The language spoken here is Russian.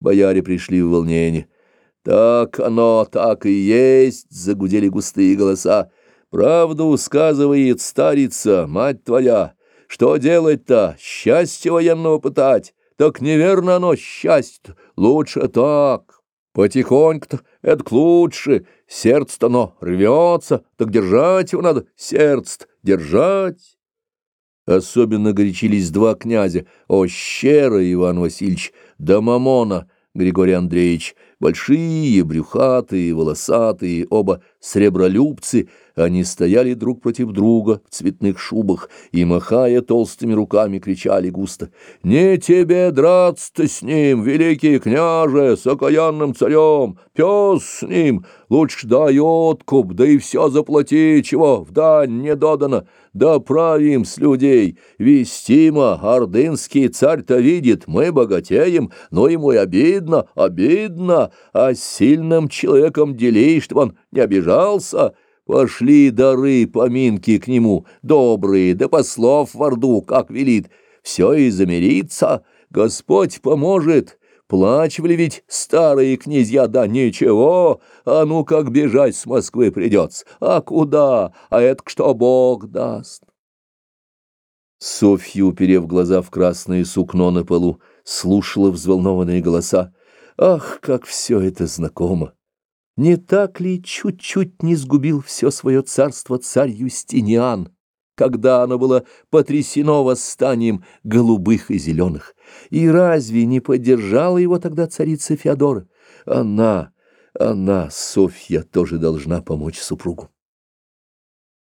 Бояре пришли в волнение. «Так оно, так и есть!» — загудели густые голоса. «Правду сказывает старица, мать твоя. Что делать-то? Счастье военного пытать? Так неверно оно, счастье Лучше так. Потихоньку-то это лучше. Сердце-то оно рвется, так держать его надо, сердце держать». Особенно горячились два князя, Ощера Иван Васильевич, да Мамона Григорий Андреевич, большие, брюхатые, волосатые, оба сребролюбцы, они стояли друг против друга в цветных шубах и, махая толстыми руками, кричали густо «Не тебе драться с ним, великий княже, с окаянным царем, пес с ним, лучше дай откуп, да и все заплати, чего в дань не додано, да правим с людей, вестимо, ордынский царь-то видит, мы богатеем, но ему и обидно, обидно, а сильным человеком делей, чтобы он не обижался». Пошли дары, поминки к нему, добрые, да послов в Орду, как велит. Все и замирится, Господь поможет. Плачивали ведь старые князья, да ничего, а ну как бежать с Москвы придется, а куда, а это что Бог даст. Софья, уперев глаза в красное сукно на полу, слушала взволнованные голоса. Ах, как все это знакомо! Не так ли чуть-чуть не сгубил все свое царство царь Юстиниан, когда оно было потрясено восстанием голубых и зеленых? И разве не поддержала его тогда царица Феодора? Она, она, Софья, тоже должна помочь супругу.